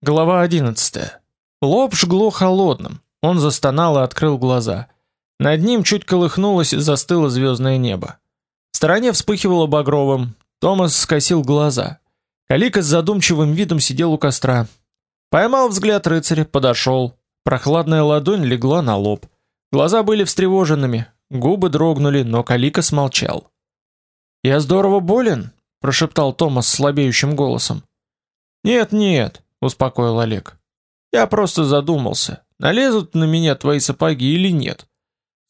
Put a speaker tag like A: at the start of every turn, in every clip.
A: Глава 11. Лоб жгло холодным. Он застонал и открыл глаза. Над ним чуть колыхнулось и застыло звездное небо. В стороне вспыхивало багровым. Томас скосил глаза. Калика с задумчивым видом сидел у костра. Поймал взгляд рыцаря, подошел. Прохладная ладонь легла на лоб. Глаза были встревоженными, губы дрогнули, но Калика смолчал. "Я здорово болен", прошептал Томас слабеющим голосом. "Нет, нет", успокоил Олег. Я просто задумался, налезут на меня твои сапоги или нет.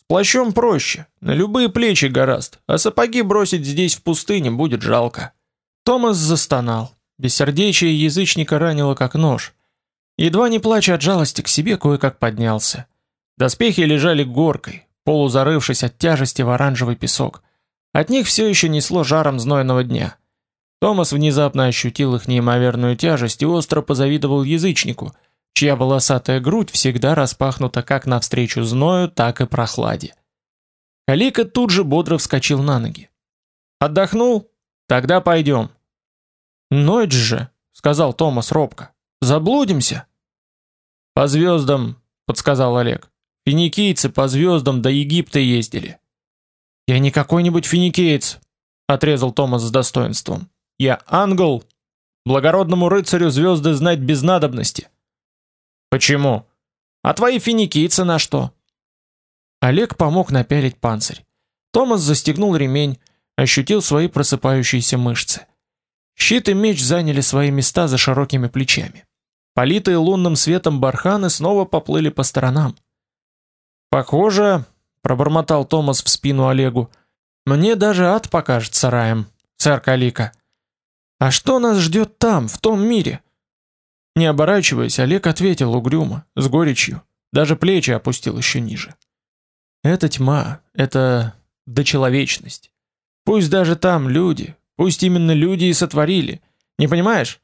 A: С плащом проще, на любые плечи гораст, а сапоги бросить здесь в пустыне будет жалко. Томас застонал. Бессердечие язычника ранило как нож. Едва не плача от жалости к себе, кое-как поднялся. Доспехи лежали горкой, полузарывшись от тяжести в оранжевый песок. От них все еще несло жаром знойного дня. Томас внезапно ощутил их неимоверную тяжесть и остро позавидовал язычнику, чья волосатая грудь всегда распахнута как навстречу зною, так и прохладе. Калика тут же бодро вскочил на ноги. Отдохнул? Тогда пойдем. Ночь же, сказал Томас робко. Заблудимся. По звездам, подсказал Олег. Финикийцы по звездам до Египта ездили. Я не какой-нибудь финикиец, отрезал Томас с достоинством. Я ангел. Благородному рыцарю звезды знать без надобности. Почему? А твои финикийцы на что? Олег помог напялить панцирь. Томас застегнул ремень, ощутил свои просыпающиеся мышцы. Щит и меч заняли свои места за широкими плечами. Политые лунным светом барханы снова поплыли по сторонам. Похоже, пробормотал Томас в спину Олегу. Мне даже ад покажется раем, царь Калика. А что нас ждет там, в том мире? Не оборачиваясь, Олег ответил угрюмо, с горечью, даже плечи опустил еще ниже. Это тьма, это дочеловечность. Пусть даже там люди, пусть именно люди и сотворили. Не понимаешь?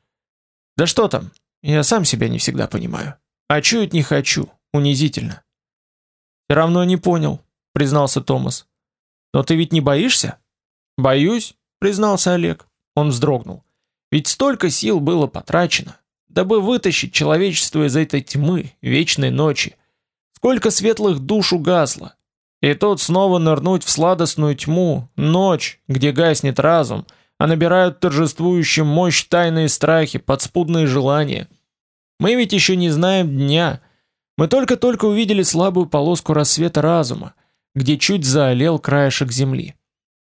A: Да что там? Я сам себя не всегда понимаю. А чуять не хочу, унизительно. Все равно не понял, признался Томас. Но ты ведь не боишься? Боюсь, признался Олег. Он вздрогнул. Ведь столько сил было потрачено, дабы вытащить человечество из этой тьмы, вечной ночи. Сколько светлых душ угасло. И тут снова нырнуть в сладостную тьму, ночь, где гаснет разум, а набирают торжествующую мощь тайные страхи, подспудные желания. Мы ведь еще не знаем дня. Мы только-только увидели слабую полоску рассвета разума, где чуть заолел краешек земли.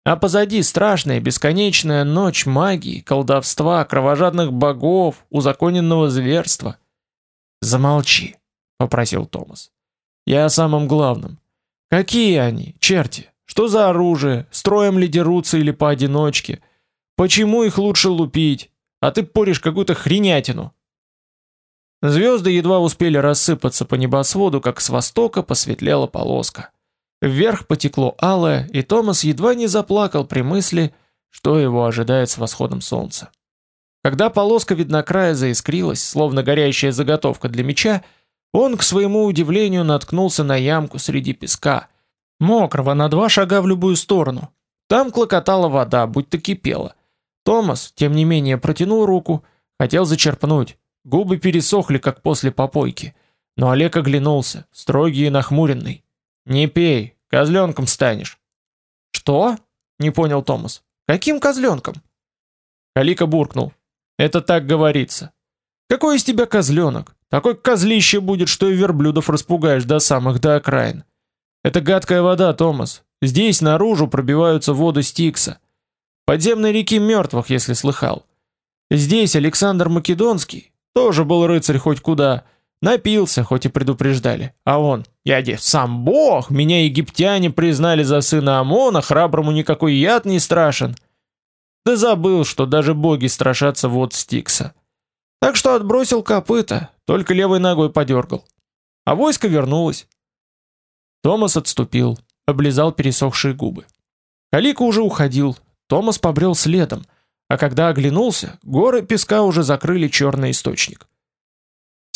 A: А позади страшная бесконечная ночь магии, колдовства, кровожадных богов, узаконенного зверства. Замолчи, попросил Томас. Я о самом главном. Какие они, черти? Что за оружие? Строем ли дерутся или поодиночке? Почему их лучше лупить? А ты поришь какую-то хренятину. Звезды едва успели рассыпаться по небосводу, как с востока посветлела полоска. Вверх потекло алое, и Томас едва не заплакал при мысли, что его ожидает с восходом солнца. Когда полоска виднокрая заискрилась, словно горящая заготовка для меча, он, к своему удивлению, наткнулся на ямку среди песка, мокрого на два шага в любую сторону. Там клокотала вода, будто кипела. Томас, тем не менее, протянул руку, хотел зачерпнуть. Губы пересохли, как после попойки. Но Олег оглянулся, строгий и нахмуренный. Не пей, козленком станешь. Что? Не понял Томас. Каким козленком? Калика буркнул. Это так говорится. Какой из тебя козленок? Такой козлище будет, что и верблюдов распугаешь до самых до окраин. Это гадкая вода, Томас. Здесь наружу пробиваются воды Стикса. Подземной реки мертвых, если слыхал. Здесь Александр Македонский тоже был рыцарь хоть куда, Напился, хоть и предупреждали. А он, я де, сам бог, меня египтяне признали за сына Амона, храброму никакой яд не страшен. Да забыл, что даже боги страшатся вод Стикса. Так что отбросил копыта, только левой ногой подергал. А войско вернулось. Томас отступил, облизал пересохшие губы. Калика уже уходил, Томас побрел следом, а когда оглянулся, горы песка уже закрыли черный источник.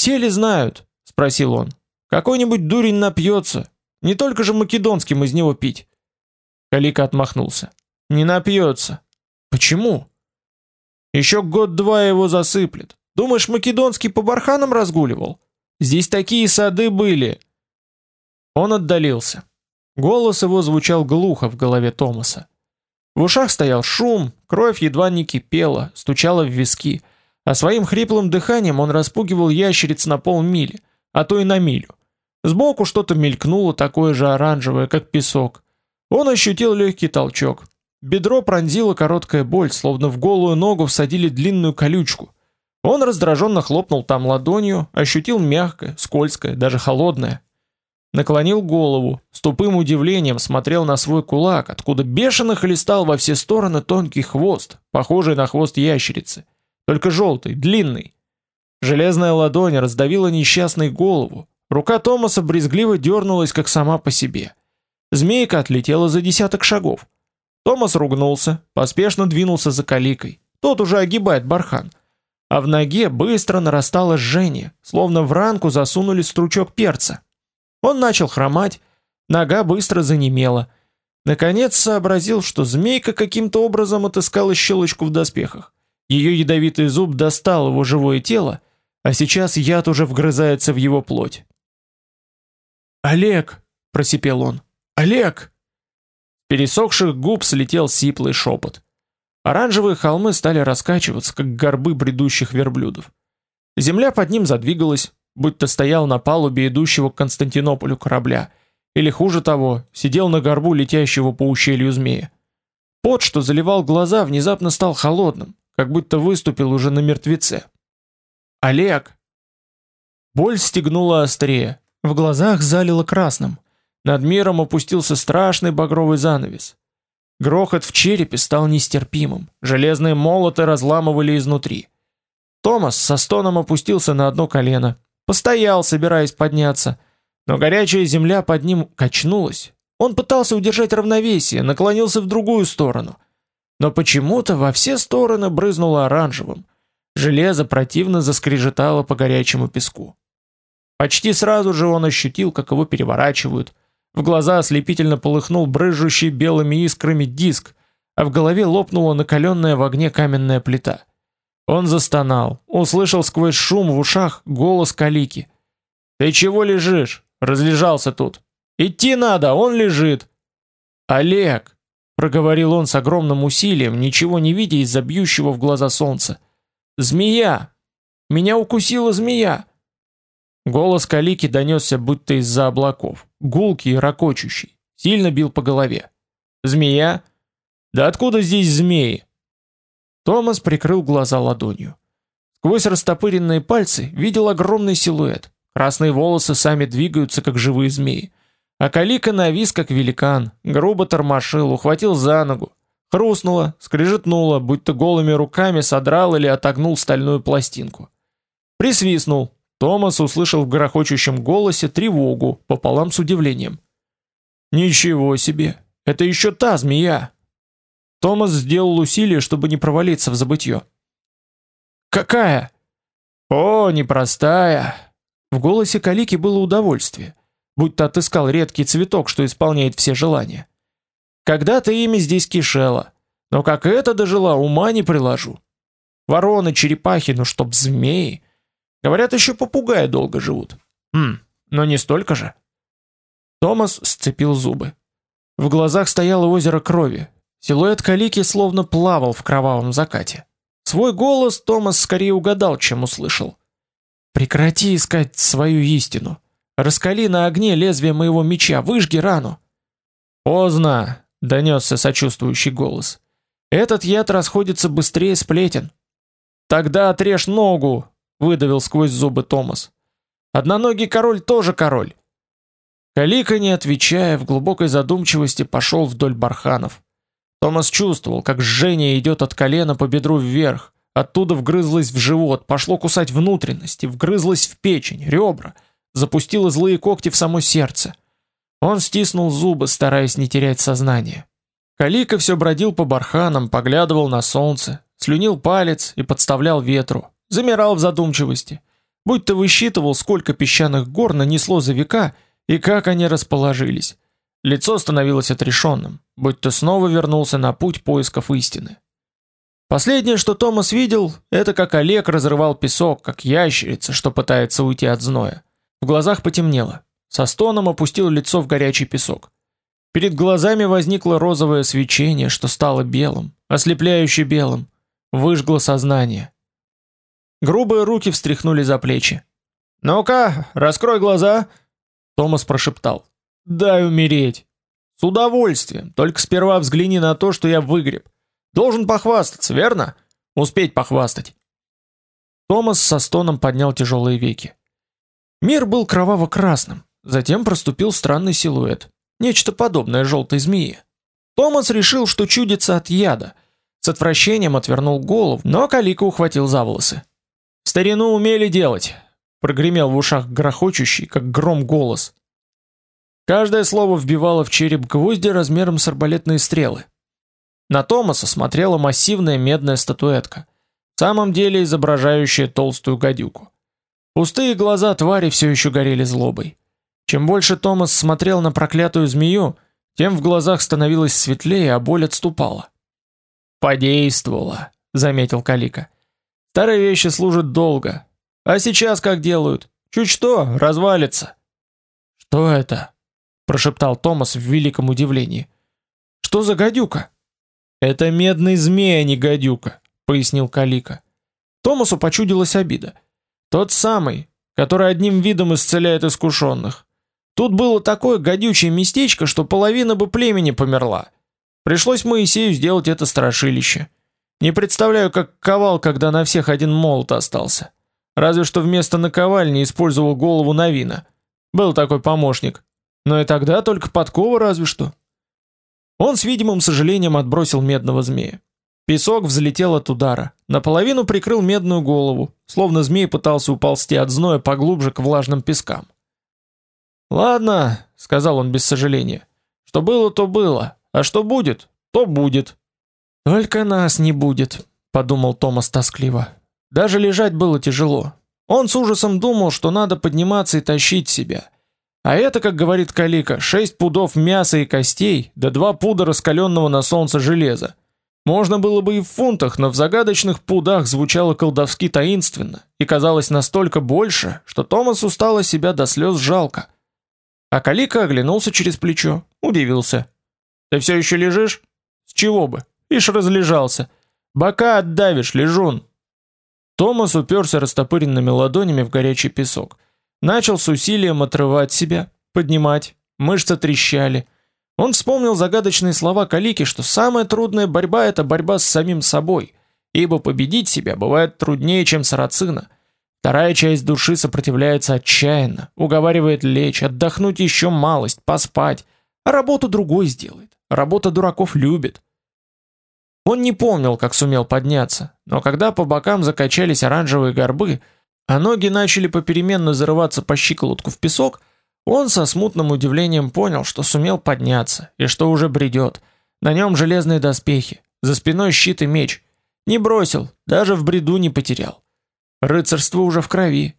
A: Все ли знают? спросил он. Какой-нибудь дурень напьется. Не только же македонским из него пить. Калика отмахнулся. Не напьется. Почему? Еще год-два его засыплет. Думаешь, Македонский по барханам разгуливал? Здесь такие сады были. Он отдалился. Голос его звучал глухо в голове Томаса. В ушах стоял шум, кровь едва не кипела, стучала в виски, а своим хриплым дыханием он распугивал ящериц на полмили, а то и на милю. Сбоку что-то мелькнуло такое же оранжевое, как песок. Он ощутил легкий толчок. Бедро пронзила короткая боль, словно в голую ногу всадили длинную колючку. Он раздраженно хлопнул там ладонью, ощутил мягкое, скользкое, даже холодное. Наклонил голову, с тупым удивлением смотрел на свой кулак, откуда бешено хлестал во все стороны тонкий хвост, похожий на хвост ящерицы, только желтый, длинный. Железная ладонь раздавила несчастной голову. Рука Томаса брезгливо дернулась, как сама по себе. Змейка отлетела за десяток шагов. Томас ругнулся, поспешно двинулся за каликой. Тот уже огибает бархан. А в ноге быстро нарастало жжение, словно в ранку засунули стручок перца. Он начал хромать, нога быстро занемела. Наконец сообразил, что змейка каким-то образом отыскала щелочку в доспехах. Ее ядовитый зуб достал его живое тело, а сейчас яд уже вгрызается в его плоть. «Олег!» – просипел он. «Олег!» пересохших губ слетел сиплый шепот. Оранжевые холмы стали раскачиваться, как горбы бредущих верблюдов. Земля под ним задвигалась, будто стоял на палубе идущего к Константинополю корабля, или хуже того, сидел на горбу летящего по ущелью змея. Пот, что заливал глаза, внезапно стал холодным, как будто выступил уже на мертвеце. Олег. Боль стегнула острее, в глазах залило красным. Над миром опустился страшный багровый занавес. Грохот в черепе стал нестерпимым. Железные молоты разламывали изнутри. Томас со стоном опустился на одно колено, постоял, собираясь подняться, но горячая земля под ним качнулась. Он пытался удержать равновесие, наклонился в другую сторону, но почему-то во все стороны брызнуло оранжевым. Железо противно заскрежетало по горячему песку. Почти сразу же он ощутил, как его переворачивают, в глаза ослепительно полыхнул брызжущий белыми искрами диск, а в голове лопнула накаленная в огне каменная плита. Он застонал, услышал сквозь шум в ушах голос Калики. «Ты чего лежишь? Разлежался тут. Идти надо, он лежит!» «Олег!» — проговорил он с огромным усилием, ничего не видя из-за бьющего в глаза солнца. «Змея! Меня укусила змея!» Голос Калики донесся будто из-за облаков, гулкий и ракочущий, сильно бил по голове. Змея? Да откуда здесь змеи? Томас прикрыл глаза ладонью. Сквозь растопыренные пальцы видел огромный силуэт. Красные волосы сами двигаются, как живые змеи. А Калика навис, как великан, грубо тормошил, ухватил за ногу. Хрустнуло, скрежетнуло, будто голыми руками содрал или отогнул стальную пластинку. Присвистнул, Томас услышал в грохочущем голосе тревогу пополам с удивлением. Ничего себе, это еще та змея. Томас сделал усилие, чтобы не провалиться в забытье. Какая? О, непростая. В голосе Калики было удовольствие, будто отыскал редкий цветок, что исполняет все желания. Когда-то ими здесь кишело, но как это дожила, ума не приложу. Вороны, черепахи, ну чтоб змеи. Говорят, еще попугаи долго живут. Хм, но не столько же. Томас сцепил зубы. В глазах стояло озеро крови. Силуэт Калики словно плавал в кровавом закате. Свой голос Томас скорее угадал, чем услышал. Прекрати искать свою истину. Раскали на огне лезвие моего меча, выжги рану. Поздно, донесся сочувствующий голос. Этот яд расходится быстрее сплетен. Тогда отрежь ногу, выдавил сквозь зубы Томас. Одноногий король тоже король. Калика, не отвечая, в глубокой задумчивости пошел вдоль барханов. Томас чувствовал, как жжение идет от колена по бедру вверх, оттуда вгрызлось в живот, пошло кусать внутренности, вгрызлось в печень, ребра, запустило злые когти в само сердце. Он стиснул зубы, стараясь не терять сознание. Калика все бродил по барханам, поглядывал на солнце, слюнил палец и подставлял ветру замирал в задумчивости, будто высчитывал, сколько песчаных гор нанесло за века и как они расположились. Лицо становилось отрешенным, будто снова вернулся на путь поисков истины. Последнее, что Томас видел, это как Олег разрывал песок, как ящерица, что пытается уйти от зноя. В глазах потемнело. Со стоном опустил лицо в горячий песок. Перед глазами возникло розовое свечение, что стало белым, ослепляюще белым, выжгло сознание. Грубые руки встряхнули за плечи. «Ну-ка, раскрой глаза!» Томас прошептал. «Дай умереть!» «С удовольствием, только сперва взгляни на то, что я выгреб. Должен похвастаться, верно? Успеть похвастать!» Томас со стоном поднял тяжелые веки. Мир был кроваво-красным, затем проступил странный силуэт. Нечто подобное желтой змеи. Томас решил, что чудится от яда. С отвращением отвернул голову, но Калика ухватил за волосы. «В старину умели делать прогремел в ушах грохочущий, как гром голос. Каждое слово вбивало в череп гвозди размером с арбалетные стрелы. На Томаса смотрела массивная медная статуэтка, в самом деле изображающая толстую гадюку. Пустые глаза твари все еще горели злобой. Чем больше Томас смотрел на проклятую змею, тем в глазах становилось светлее, а боль отступала. «Подействовало», — заметил Калика. «Старые вещи служат долго, а сейчас как делают? Чуть что, развалится. Что это? прошептал Томас в великом удивлении. Что за гадюка? Это медный змей, а не гадюка, пояснил Калика. Томасу почудилась обида. Тот самый, который одним видом исцеляет искушенных. Тут было такое гадючее местечко, что половина бы племени померла. Пришлось Моисею сделать это страшилище. Не представляю, как ковал, когда на всех один молот остался. Разве что вместо наковальни использовал голову Навина. Был такой помощник. Но и тогда только подкова разве что. Он с видимым сожалением отбросил медного змея. Песок взлетел от удара, наполовину прикрыл медную голову, словно змей пытался уползти от зноя поглубже к влажным пескам. «Ладно», — сказал он без сожаления, — «что было, то было, а что будет, то будет». «Только нас не будет», — подумал Томас тоскливо. Даже лежать было тяжело. Он с ужасом думал, что надо подниматься и тащить себя. А это, как говорит Калика, шесть пудов мяса и костей, да два пуда раскаленного на солнце железа. Можно было бы и в фунтах, но в загадочных пудах звучало колдовски таинственно и казалось настолько больше, что Томасу стало себя до слез жалко. А Калика оглянулся через плечо, удивился. «Ты все еще лежишь?» «С чего бы? Ишь разлежался. Бока отдавишь, лежун!» Томас уперся растопыренными ладонями в горячий песок. Начал с усилием отрывать себя, поднимать, мышцы трещали. Он вспомнил загадочные слова Калики, что самая трудная борьба – это борьба с самим собой, ибо победить себя бывает труднее, чем сарацина. Вторая часть души сопротивляется отчаянно, уговаривает лечь, отдохнуть еще малость, поспать, а работу другой сделает. Работа дураков любит. Он не помнил, как сумел подняться, но когда по бокам закачались оранжевые горбы, а ноги начали попеременно зарываться по щиколотку в песок, он со смутным удивлением понял, что сумел подняться и что уже бредет. На нем железные доспехи, за спиной щит и меч. Не бросил, даже в бреду не потерял. Рыцарство уже в крови.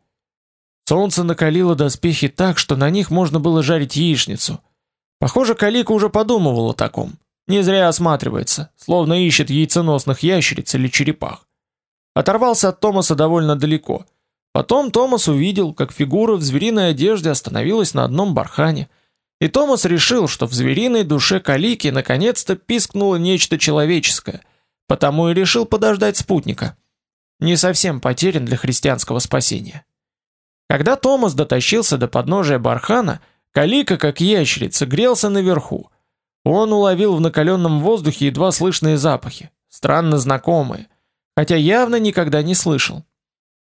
A: Солнце накалило доспехи так, что на них можно было жарить яичницу. Похоже, Калика уже подумывал о таком. Не зря осматривается, словно ищет яйценосных ящериц или черепах. Оторвался от Томаса довольно далеко. Потом Томас увидел, как фигура в звериной одежде остановилась на одном бархане. И Томас решил, что в звериной душе Калики наконец-то пискнуло нечто человеческое, потому и решил подождать спутника. Не совсем потерян для христианского спасения. Когда Томас дотащился до подножия бархана, Калика, как ящерица, грелся наверху, он уловил в накаленном воздухе едва слышные запахи, странно знакомые, хотя явно никогда не слышал.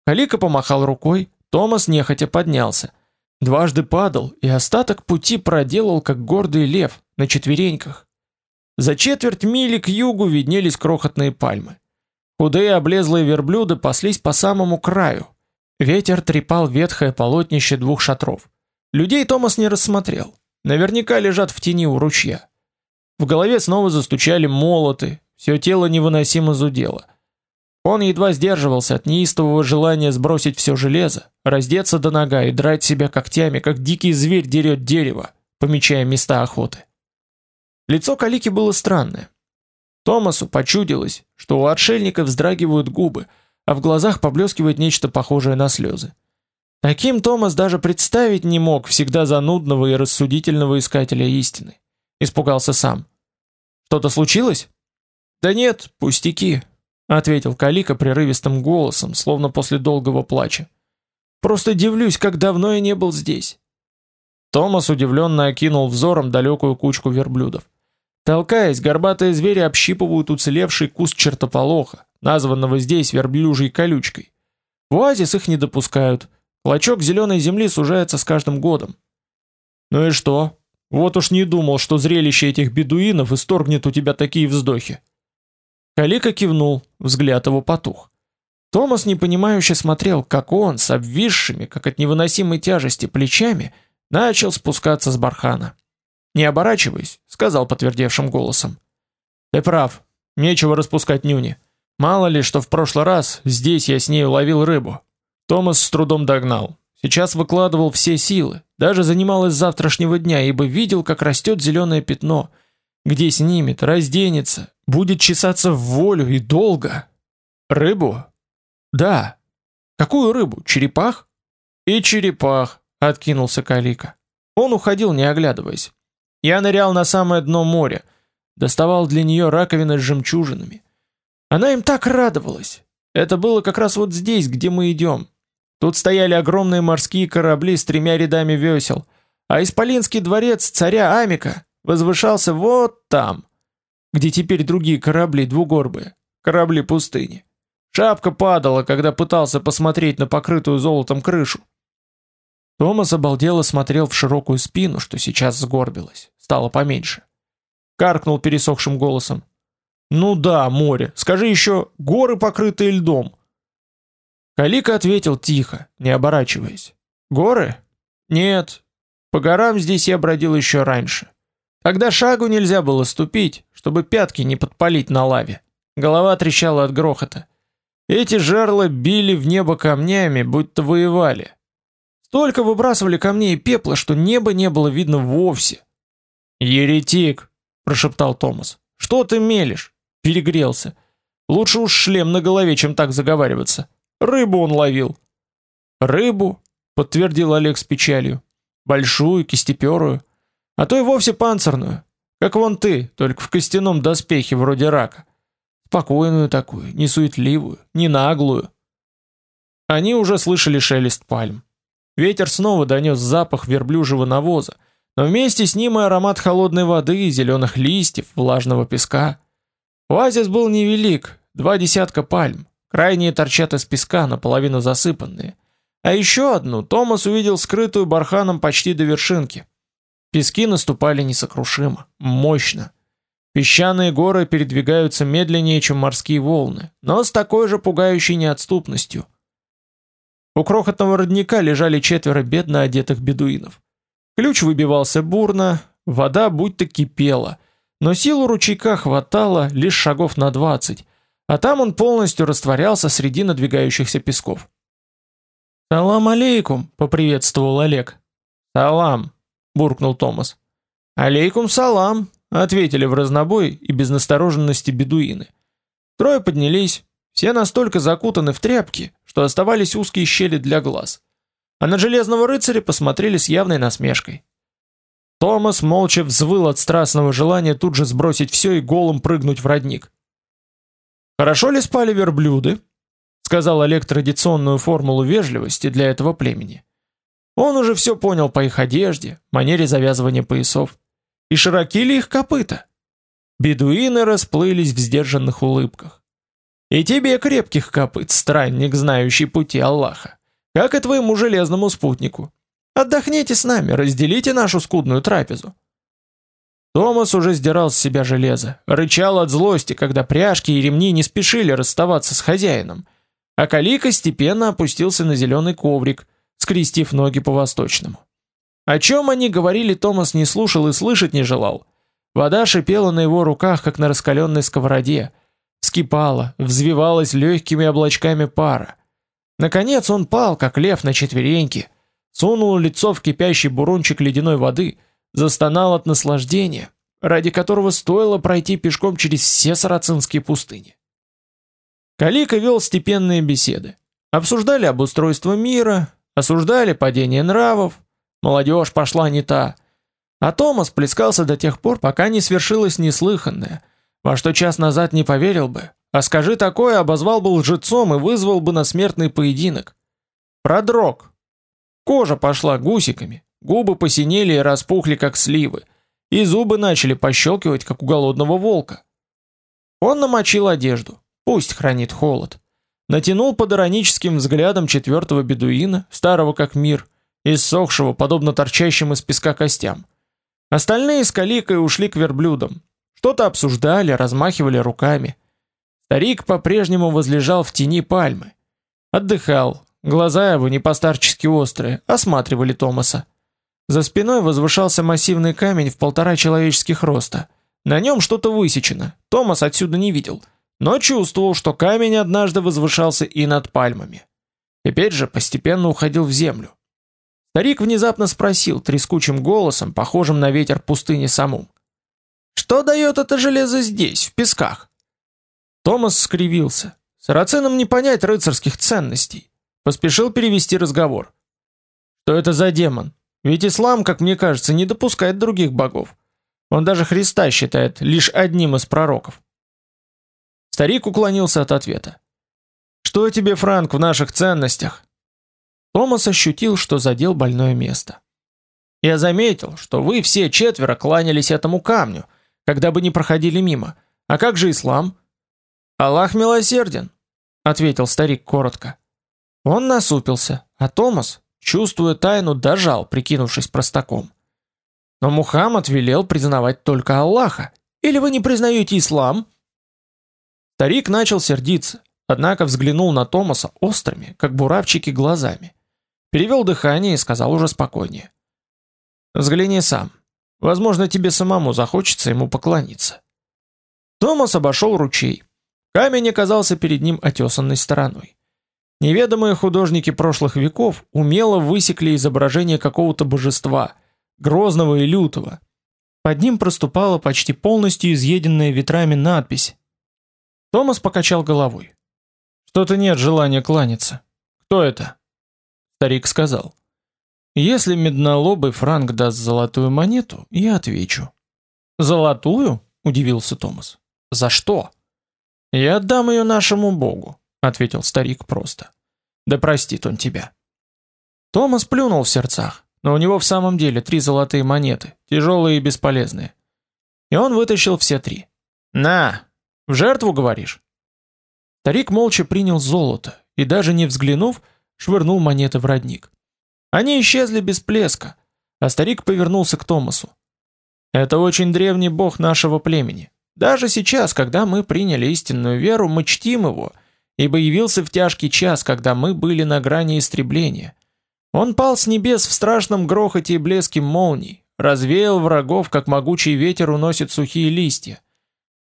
A: Калика помахал рукой, Томас нехотя поднялся. Дважды падал и остаток пути проделал, как гордый лев, на четвереньках. За четверть мили к югу виднелись крохотные пальмы. Худые облезлые верблюды паслись по самому краю. Ветер трепал ветхое полотнище двух шатров. Людей Томас не рассмотрел. Наверняка лежат в тени у ручья. В голове снова застучали молоты, все тело невыносимо зудело. Он едва сдерживался от неистового желания сбросить все железо, раздеться до нога и драть себя когтями, как дикий зверь дерет дерево, помечая места охоты. Лицо Калики было странное. Томасу почудилось, что у отшельника вздрагивают губы, а в глазах поблескивает нечто похожее на слезы. Таким Томас даже представить не мог всегда занудного и рассудительного искателя истины. Испугался сам. Что-то случилось? Да нет, пустяки, ответил Калика прерывистым голосом, словно после долгого плача. Просто дивлюсь, как давно я не был здесь. Томас удивленно окинул взором далекую кучку верблюдов. Толкаясь, горбатые звери общипывают уцелевший куст чертополоха, названного здесь верблюжьей колючкой. В оазис их не допускают. Клочок зеленой земли сужается с каждым годом. Ну и что? Вот уж не думал, что зрелище этих бедуинов исторгнет у тебя такие вздохи. Калика кивнул, взгляд его потух. Томас непонимающе смотрел, как он с обвисшими, как от невыносимой тяжести плечами, начал спускаться с бархана. Не оборачиваясь, сказал подтвердевшим голосом: "Ты прав. Нечего распускать нюни. Мало ли, что в прошлый раз здесь я с ней ловил рыбу". Томас с трудом догнал. Сейчас выкладывал все силы, даже занимал из завтрашнего дня, ибо видел, как растет зеленое пятно, где снимет, разденется, будет чесаться в волю и долго. Рыбу? Да. Какую рыбу? Черепах? И черепах, откинулся Калика. Он уходил, не оглядываясь. Я нырял на самое дно моря, доставал для нее раковины с жемчужинами. Она им так радовалась. Это было как раз вот здесь, где мы идем. Тут стояли огромные морские корабли с тремя рядами весел, а исполинский дворец царя Амика возвышался вот там, где теперь другие корабли двугорбые, корабли пустыни. Шапка падала, когда пытался посмотреть на покрытую золотом крышу. Томас обалдело смотрел в широкую спину, что сейчас сгорбилась, стало поменьше. Каркнул пересохшим голосом. «Ну да, море. Скажи еще, горы, покрытые льдом. Калика ответил тихо, не оборачиваясь. Горы? Нет. По горам здесь я бродил еще раньше. Тогда шагу нельзя было ступить, чтобы пятки не подпалить на лаве. Голова трещала от грохота. Эти жерла били в небо камнями, будто воевали. Столько выбрасывали камней и пепла, что небо не было видно вовсе. «Еретик!» – прошептал Томас. «Что ты мелешь?» Перегрелся. «Лучше уж шлем на голове, чем так заговариваться». Рыбу он ловил. Рыбу, подтвердил Олег с печалью. Большую, кистеперую, а то и вовсе панцирную, как вон ты, только в костяном доспехе вроде рака. Спокойную такую, не суетливую, не наглую. Они уже слышали шелест пальм. Ветер снова донес запах верблюжьего навоза, но вместе с ним и аромат холодной воды, зеленых листьев, влажного песка. Оазис был невелик, два десятка пальм, Крайние торчат из песка, наполовину засыпанные. А еще одну Томас увидел скрытую барханом почти до вершинки. Пески наступали несокрушимо, мощно. Песчаные горы передвигаются медленнее, чем морские волны, но с такой же пугающей неотступностью. У крохотного родника лежали четверо бедно одетых бедуинов. Ключ выбивался бурно, вода будто кипела, но силу ручейка хватало лишь шагов на двадцать, а там он полностью растворялся среди надвигающихся песков. «Салам алейкум», — поприветствовал Олег. «Салам», — буркнул Томас. «Алейкум салам», — ответили в разнобой и без настороженности бедуины. Трое поднялись, все настолько закутаны в тряпки, что оставались узкие щели для глаз. А на железного рыцаря посмотрели с явной насмешкой. Томас молча взвыл от страстного желания тут же сбросить все и голым прыгнуть в родник. Хорошо ли спали верблюды? сказал Олег традиционную формулу вежливости для этого племени. Он уже все понял по их одежде, манере завязывания поясов. И широки ли их копыта? Бедуины расплылись в сдержанных улыбках. И тебе крепких копыт, странник, знающий пути Аллаха, как и твоему железному спутнику. Отдохните с нами, разделите нашу скудную трапезу. Томас уже сдирал с себя железо, рычал от злости, когда пряжки и ремни не спешили расставаться с хозяином, а Калика степенно опустился на зеленый коврик, скрестив ноги по-восточному. О чем они говорили, Томас не слушал и слышать не желал. Вода шипела на его руках, как на раскаленной сковороде, вскипала, взвивалась легкими облачками пара. Наконец он пал, как лев на четвереньки, сунул лицо в кипящий бурунчик ледяной воды — застонал от наслаждения, ради которого стоило пройти пешком через все сарацинские пустыни. Калика вел степенные беседы. Обсуждали обустройство мира, осуждали падение нравов, молодежь пошла не та. А Томас плескался до тех пор, пока не свершилось неслыханное, во что час назад не поверил бы, а скажи такое, обозвал бы лжецом и вызвал бы на смертный поединок. Продрог. Кожа пошла гусиками, губы посинели и распухли, как сливы, и зубы начали пощелкивать, как у голодного волка. Он намочил одежду, Пусть хранит холод. Натянул под ироническим взглядом четвертого бедуина, старого как мир, иссохшего, подобно торчащим из песка костям. Остальные с каликой ушли к верблюдам. Что-то обсуждали, размахивали руками. Старик по-прежнему возлежал в тени пальмы. Отдыхал, глаза его не постарчески острые, осматривали Томаса. За спиной возвышался массивный камень в полтора человеческих роста. На нем что-то высечено, Томас отсюда не видел — но чувствовал, что камень однажды возвышался и над пальмами. Теперь же постепенно уходил в землю. Старик внезапно спросил трескучим голосом, похожим на ветер пустыни самум. «Что дает это железо здесь, в песках?» Томас скривился. Сарацинам не понять рыцарских ценностей. Поспешил перевести разговор. «Что это за демон? Ведь ислам, как мне кажется, не допускает других богов. Он даже Христа считает лишь одним из пророков. Старик уклонился от ответа. Что тебе, Франк, в наших ценностях? Томас ощутил, что задел больное место. Я заметил, что вы все четверо кланялись этому камню, когда бы не проходили мимо. А как же ислам? Аллах милосерден, ответил старик коротко. Он насупился, а Томас, чувствуя тайну, дожал, прикинувшись простаком. Но Мухаммад велел признавать только Аллаха. Или вы не признаете ислам? Старик начал сердиться, однако взглянул на Томаса острыми, как буравчики, глазами. Перевел дыхание и сказал уже спокойнее. «Взгляни сам. Возможно, тебе самому захочется ему поклониться». Томас обошел ручей. Камень оказался перед ним отесанной стороной. Неведомые художники прошлых веков умело высекли изображение какого-то божества, грозного и лютого. Под ним проступала почти полностью изъеденная ветрами надпись Томас покачал головой. Что-то нет желания кланяться. Кто это? Старик сказал. Если меднолобый Франк даст золотую монету, я отвечу. Золотую? удивился Томас. За что? Я отдам ее нашему богу, ответил старик просто. Да простит он тебя. Томас плюнул в сердцах, но у него в самом деле три золотые монеты, тяжелые и бесполезные. И он вытащил все три. На, в жертву, говоришь? Старик молча принял золото и даже не взглянув, швырнул монеты в родник. Они исчезли без плеска, а старик повернулся к Томасу. Это очень древний бог нашего племени. Даже сейчас, когда мы приняли истинную веру, мы чтим его, ибо явился в тяжкий час, когда мы были на грани истребления. Он пал с небес в страшном грохоте и блеске молний, развеял врагов, как могучий ветер уносит сухие листья.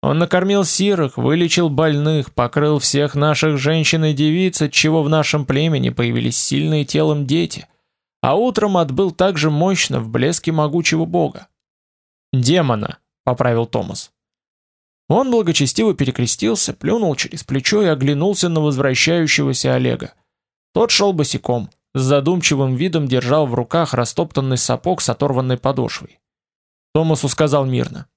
A: Он накормил сирых, вылечил больных, покрыл всех наших женщин и девиц, от чего в нашем племени появились сильные телом дети, а утром отбыл также мощно в блеске могучего бога. «Демона», — поправил Томас. Он благочестиво перекрестился, плюнул через плечо и оглянулся на возвращающегося Олега. Тот шел босиком, с задумчивым видом держал в руках растоптанный сапог с оторванной подошвой. Томасу сказал мирно.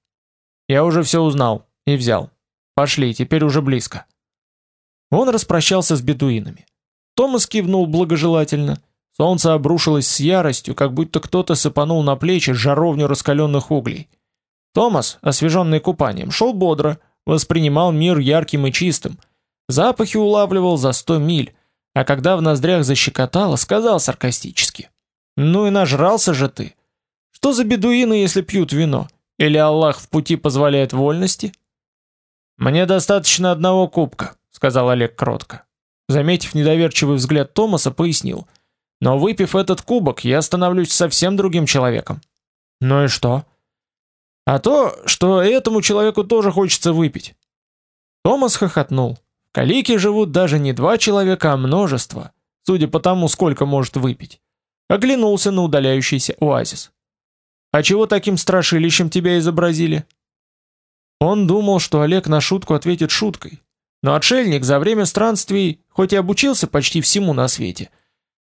A: «Я уже все узнал. И взял. Пошли, теперь уже близко. Он распрощался с бедуинами. Томас кивнул благожелательно. Солнце обрушилось с яростью, как будто кто-то сыпанул на плечи жаровню раскаленных углей. Томас, освеженный купанием, шел бодро, воспринимал мир ярким и чистым. Запахи улавливал за сто миль, а когда в ноздрях защекотало, сказал саркастически. «Ну и нажрался же ты! Что за бедуины, если пьют вино? Или Аллах в пути позволяет вольности?» Мне достаточно одного кубка, сказал Олег кротко. Заметив недоверчивый взгляд Томаса, пояснил: "Но выпив этот кубок, я становлюсь совсем другим человеком". "Ну и что?" "А то, что этому человеку тоже хочется выпить". Томас хохотнул. В Калике живут даже не два человека, а множество, судя по тому, сколько может выпить. Оглянулся на удаляющийся оазис. А чего таким страшилищем тебя изобразили? Он думал, что Олег на шутку ответит шуткой. Но отшельник за время странствий, хоть и обучился почти всему на свете,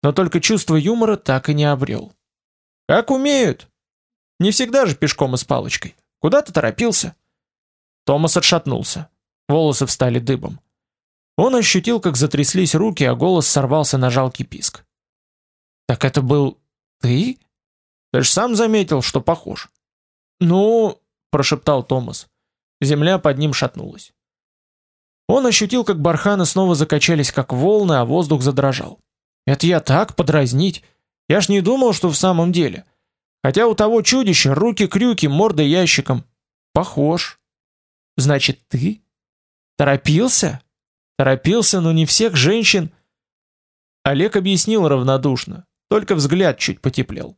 A: но только чувство юмора так и не обрел. Как умеют? Не всегда же пешком и с палочкой. Куда ты торопился? Томас отшатнулся. Волосы встали дыбом. Он ощутил, как затряслись руки, а голос сорвался на жалкий писк. Так это был ты? Ты же сам заметил, что похож. Ну, прошептал Томас. Земля под ним шатнулась. Он ощутил, как барханы снова закачались как волны, а воздух задрожал. Это я так подразнить? Я ж не думал, что в самом деле. Хотя у того чудища руки-крюки, морда ящиком. Похож. Значит, ты торопился? Торопился, но не всех женщин. Олег объяснил равнодушно, только взгляд чуть потеплел.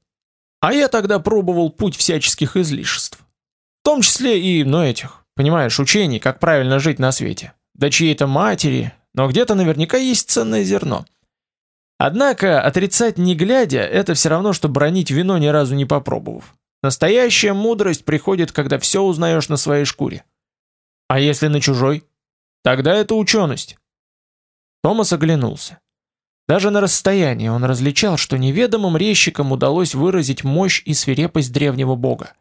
A: А я тогда пробовал путь всяческих излишеств. В том числе и, ну, этих, понимаешь, учений, как правильно жить на свете. Да чьей-то матери, но где-то наверняка есть ценное зерно. Однако отрицать не глядя это все равно что бронить вино ни разу не попробовав. Настоящая мудрость приходит, когда все узнаешь на своей шкуре. А если на чужой? Тогда это ученость. Томас оглянулся. Даже на расстоянии он различал, что неведомым резчикам удалось выразить мощь и свирепость древнего бога.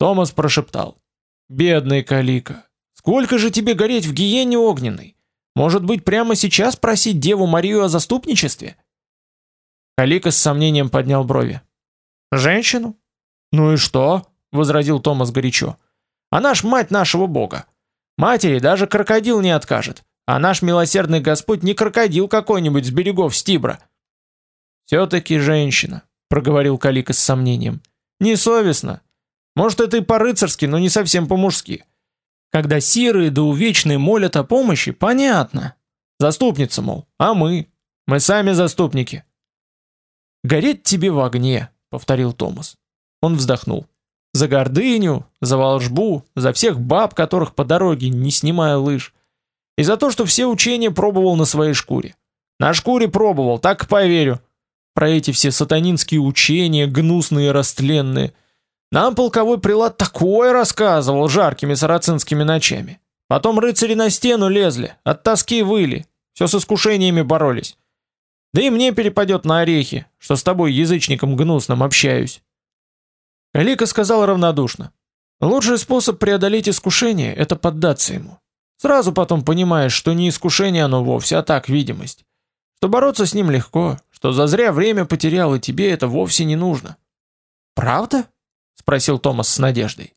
A: Томас прошептал: "Бедный Калика, сколько же тебе гореть в гиене огненной? Может быть, прямо сейчас просить Деву Марию о заступничестве?" Калика с сомнением поднял брови. "Женщину? Ну и что?" возразил Томас горячо. "Она ж мать нашего бога. Матери даже крокодил не откажет, а наш милосердный Господь не крокодил какой-нибудь с берегов Стибра. Все-таки женщина, проговорил Калика с сомнением. Несовестно. Может, это и по-рыцарски, но не совсем по-мужски. Когда сирые да увечные молят о помощи, понятно. Заступница, мол, а мы? Мы сами заступники. «Гореть тебе в огне», — повторил Томас. Он вздохнул. За гордыню, за волжбу, за всех баб, которых по дороге не снимая лыж. И за то, что все учения пробовал на своей шкуре. На шкуре пробовал, так поверю. Про эти все сатанинские учения, гнусные и растленные. Нам полковой прилад такое рассказывал жаркими сарацинскими ночами. Потом рыцари на стену лезли, от тоски выли, все с искушениями боролись. Да и мне перепадет на орехи, что с тобой язычником гнусным общаюсь. Элика сказал равнодушно: "Лучший способ преодолеть искушение это поддаться ему. Сразу потом понимаешь, что не искушение оно вовсе, а так видимость. Что бороться с ним легко, что зазря время потерял и тебе это вовсе не нужно". "Правда?" Спросил Томас с надеждой.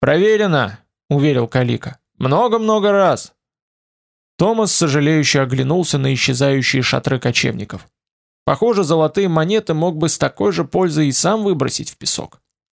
A: "Проверено", уверил Калика. "Много-много раз". Томас сожалеюще оглянулся на исчезающие шатры кочевников. Похоже, золотые монеты мог бы с такой же пользой и сам выбросить в песок.